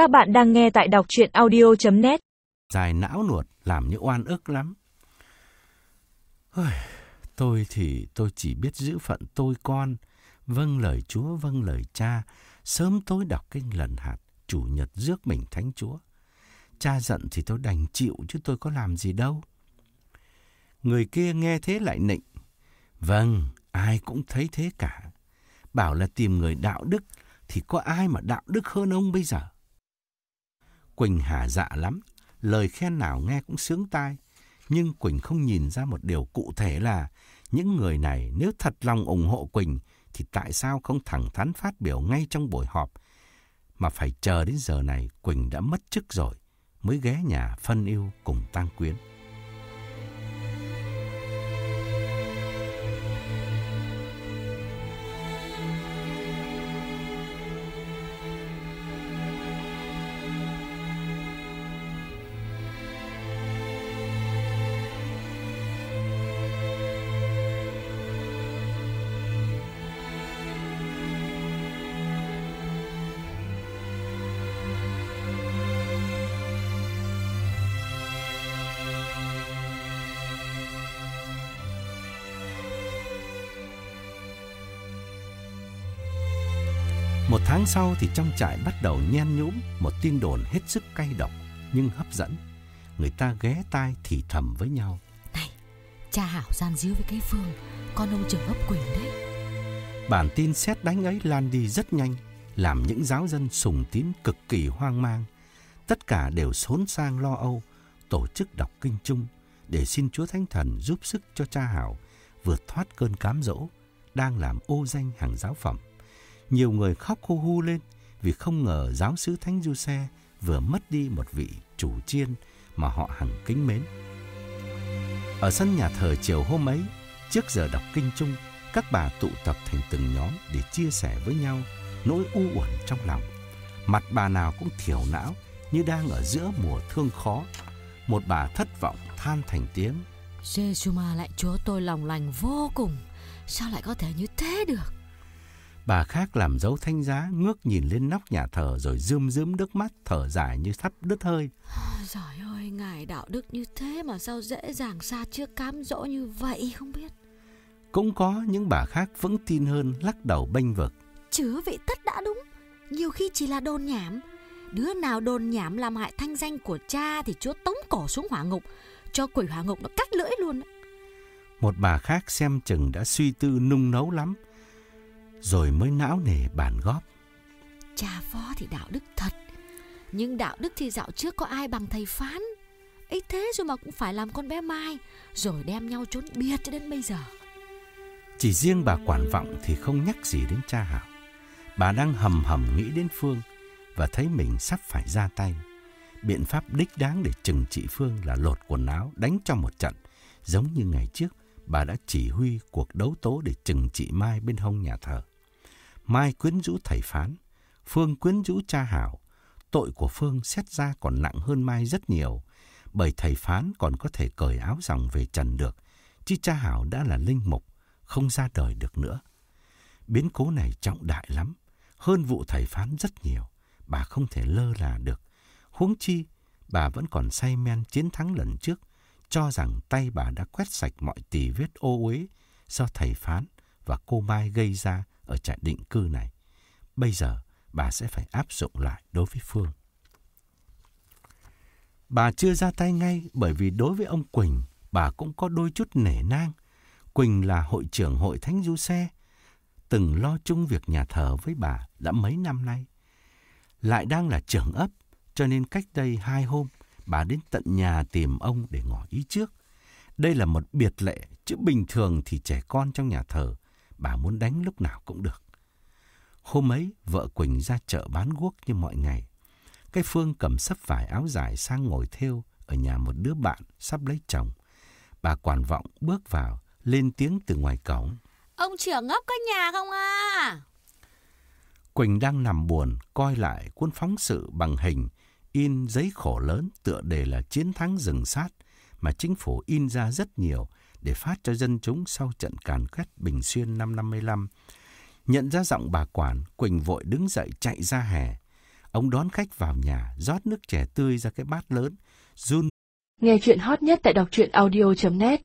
Các bạn đang nghe tại đọc chuyện audio.net dài não nuột làm như oan ức lắm. Ôi, tôi thì tôi chỉ biết giữ phận tôi con, vâng lời Chúa, vâng lời cha, sớm tối đọc kinh lần hạt, chủ nhật rước mình thánh Chúa. Cha giận thì tôi đành chịu chứ tôi có làm gì đâu. Người kia nghe thế lại nịnh. Vâng, ai cũng thấy thế cả. Bảo là tìm người đạo đức thì có ai mà đạo đức hơn ông bây giờ. Quỳnh hà dạ lắm, lời khen nào nghe cũng sướng tai. Nhưng Quỳnh không nhìn ra một điều cụ thể là những người này nếu thật lòng ủng hộ Quỳnh thì tại sao không thẳng thắn phát biểu ngay trong buổi họp mà phải chờ đến giờ này Quỳnh đã mất chức rồi mới ghé nhà phân yêu cùng tăng quyến. Một tháng sau thì trong trại bắt đầu nhen nhúm một tin đồn hết sức cay độc nhưng hấp dẫn. Người ta ghé tai thì thầm với nhau. Này, cha Hảo gian díu với cái Phương, con ông trưởng ấp Quỳnh đấy. Bản tin xét đánh ấy lan đi rất nhanh, làm những giáo dân sùng tín cực kỳ hoang mang. Tất cả đều xốn sang lo âu, tổ chức đọc kinh chung để xin Chúa Thánh Thần giúp sức cho cha Hảo vượt thoát cơn cám dỗ đang làm ô danh hàng giáo phẩm. Nhiều người khóc hô hu lên vì không ngờ giáo sứ Thánh Du Xe vừa mất đi một vị chủ chiên mà họ hằng kính mến. Ở sân nhà thờ chiều hôm ấy, trước giờ đọc kinh chung, các bà tụ tập thành từng nhóm để chia sẻ với nhau nỗi u uẩn trong lòng. Mặt bà nào cũng thiểu não như đang ở giữa mùa thương khó. Một bà thất vọng than thành tiếng. giê ma lại chúa tôi lòng lành vô cùng. Sao lại có thể như thế được? Bà khác làm dấu thanh giá ngước nhìn lên nóc nhà thờ rồi rơm rớm nước mắt thở dài như sắp đứt hơi. Trời ơi, ngài đạo đức như thế mà sao dễ dàng xa trước cám dỗ như vậy không biết. Cũng có những bà khác vững tin hơn lắc đầu bênh vực. Chứ vị tất đã đúng, nhiều khi chỉ là đồn nhảm. Đứa nào đồn nhảm làm hại thanh danh của cha thì chúa tống cổ xuống hỏa ngục, cho quỷ hỏa ngục nó cắt lưỡi luôn. Một bà khác xem chừng đã suy tư nung nấu lắm, rồi mới não nề bàn góp. Cha phó thì đạo đức thật, nhưng đạo đức thì dạo trước có ai bằng thầy phán. ấy thế rồi mà cũng phải làm con bé Mai, rồi đem nhau trốn biệt cho đến bây giờ. Chỉ riêng bà quản vọng thì không nhắc gì đến cha Hảo. Bà đang hầm hầm nghĩ đến Phương và thấy mình sắp phải ra tay. Biện pháp đích đáng để trừng trị Phương là lột quần áo đánh cho một trận, giống như ngày trước bà đã chỉ huy cuộc đấu tố để trừng trị Mai bên hông nhà thờ. Mai quyến rũ thầy phán, Phương quyến rũ cha Hảo. Tội của Phương xét ra còn nặng hơn Mai rất nhiều, bởi thầy phán còn có thể cởi áo dòng về trần được, chứ cha Hảo đã là linh mục, không ra đời được nữa. Biến cố này trọng đại lắm, hơn vụ thầy phán rất nhiều, bà không thể lơ là được. Huống chi, bà vẫn còn say men chiến thắng lần trước, cho rằng tay bà đã quét sạch mọi tì vết ô uế do thầy phán và cô Mai gây ra ở trại định cư này. Bây giờ, bà sẽ phải áp dụng lại đối với Phương. Bà chưa ra tay ngay bởi vì đối với ông Quỳnh, bà cũng có đôi chút nể nang. Quỳnh là hội trưởng hội Thánh Du Xe, từng lo chung việc nhà thờ với bà đã mấy năm nay. Lại đang là trưởng ấp, cho nên cách đây hai hôm, bà đến tận nhà tìm ông để ngỏ ý trước. Đây là một biệt lệ, chứ bình thường thì trẻ con trong nhà thờ, bà muốn đánh lúc nào cũng được. Hôm ấy, vợ Quỳnh ra chợ bán guốc như mọi ngày. Cái Phương cầm sấp vải áo dài sang ngồi theo ở nhà một đứa bạn sắp lấy chồng. Bà quản vọng bước vào, lên tiếng từ ngoài cổng. Ông trưởng ấp có nhà không à? Quỳnh đang nằm buồn, coi lại cuốn phóng sự bằng hình, in giấy khổ lớn tựa đề là chiến thắng rừng sát mà chính phủ in ra rất nhiều để phát cho dân chúng sau trận càn quét Bình Xuyên năm 55. Nhận ra giọng bà quản, Quỳnh vội đứng dậy chạy ra hè. Ông đón khách vào nhà, rót nước chè tươi ra cái bát lớn, run Nghe chuyện hot nhất tại đọc truyện audio.net